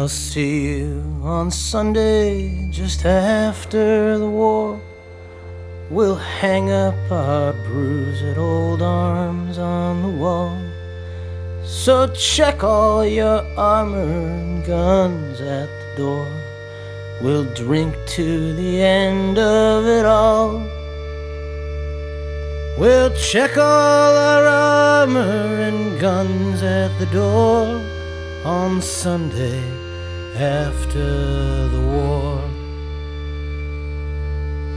I'll see you on Sunday just after the war. We'll hang up our bruised old arms on the wall. So check all your armor and guns at the door. We'll drink to the end of it all. We'll check all our armor and guns at the door on Sunday after the war.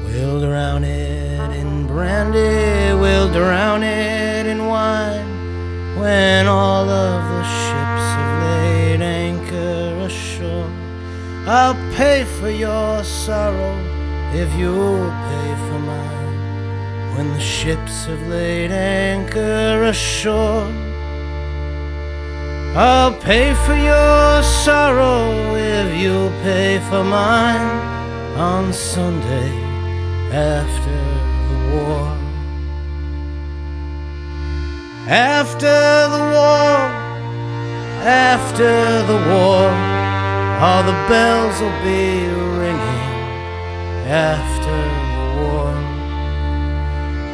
We'll drown it in brandy, we'll drown it in wine when all of the ships have laid anchor ashore. I'll pay for your sorrow if you'll pay for mine when the ships have laid anchor ashore. I'll pay for your sorrow if you'll pay for mine on Sunday after the war. After the war, after the war, all the bells will be ringing after the war.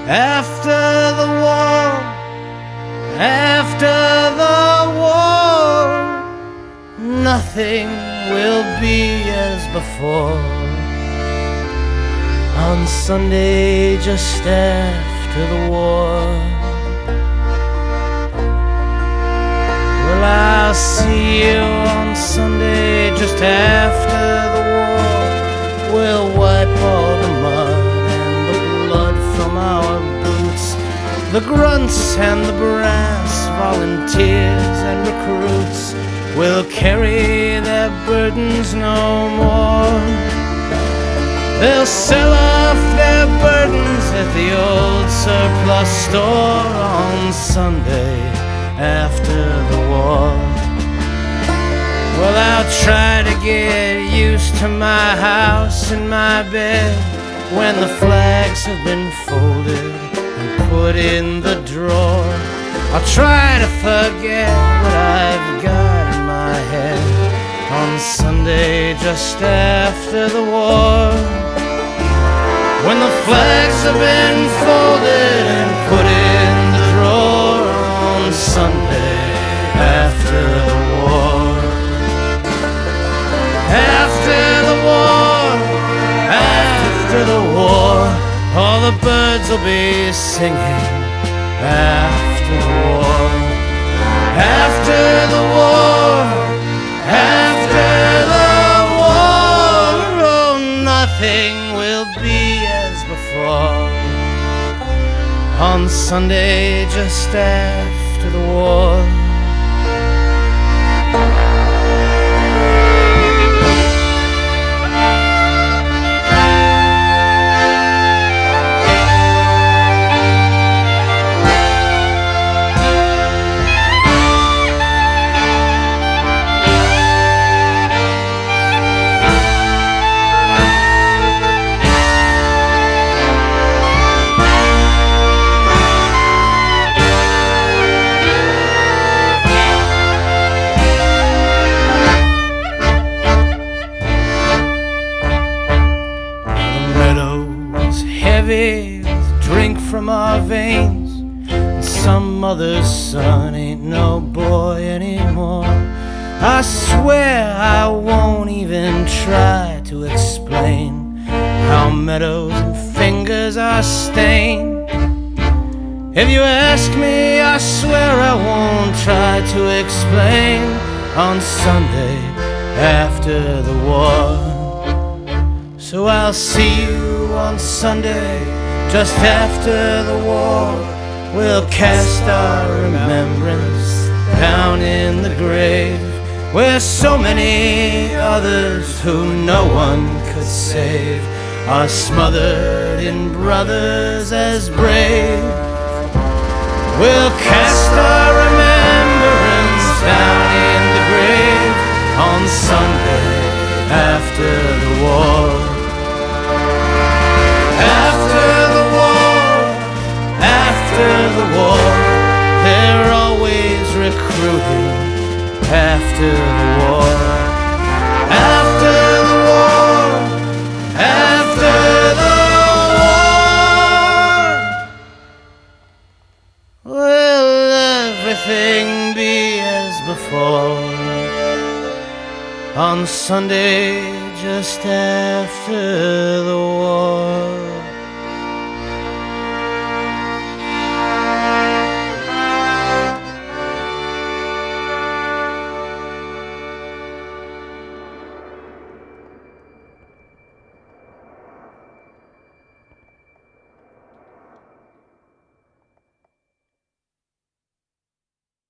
After the war, after the nothing will be as before. On Sunday, just after the war. Well, I'll see you on Sunday, just after the war. We'll wipe all the mud and the blood from our boots. The grunts and the brass, volunteers and recruits will carry their burdens no more. They'll sell off their burdens at the old surplus store on Sunday after the war. Well, I'll try to get used to my house and my bed when the flags have been folded and put in the drawer. I'll try to forget what I've got on Sunday just after the war. When the flags have been folded and put in the drawer on Sunday after the war. After the war, after the war, all the birds will be singing after the war. After Sunday, just after the war. And some mother's son ain't no boy anymore. I swear I won't even try to explain how meadows and fingers are stained. If you ask me, I swear I won't try to explain on Sunday after the war. So I'll see you on Sunday, just after the war. We'll cast our remembrance down in the grave, where so many others who no one could save are smothered in brothers as brave. We'll cast our remembrance down in the grave on Sunday after after the war. After the war. After the war. Will everything be as before? On Sunday, just after the war.